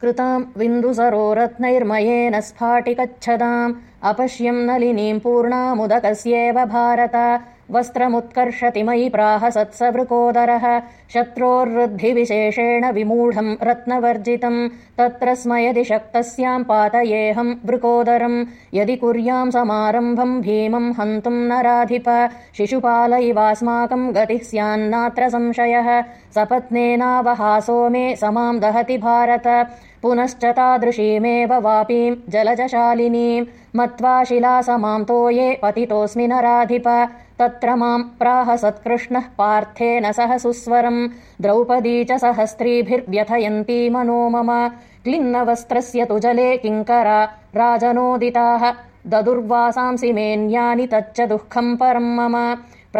कृताम् विन्दुसरो रत्नैर्मयेन स्फाटिकच्छदाम् अपश्यम् नलिनीम् पूर्णामुदकस्येव भारत वस्त्रमुत्कर्षति मयि प्राह सत्सवृकोदरः। शत्रोर्वृद्धिविशेषेण विमूढम् रत्नवर्जितम्। तत्र स्म यदि शक्तस्याम् पातयेऽहम् वृकोदरम्। यदि कुर्याम् समारम्भम् भीमम् हन्तुम् नराधिप। शिशुपालैवास्माकम् गतिः स्यान्नात्र संशयः। सपत्नेनावहासो मे समाम् दहति भारत। पुनश्च तादृशीमेव वापीम् जलजशालिनीम् मत्वा शिलासमाम् तोये पतितोऽस्मि नराधिप तत्र माम् प्राह सत्कृष्णः पार्थेन सह सुस्वरम्। द्रौपदी च सह स्त्रीभिर्व्यथयन्ती मनो मम। क्लिन्नवस्त्रस्य तु जले किङ्करा। राजनोदिताः। ददुर्वासांसि मेन्यानि तच्च दुःखम् परम् मम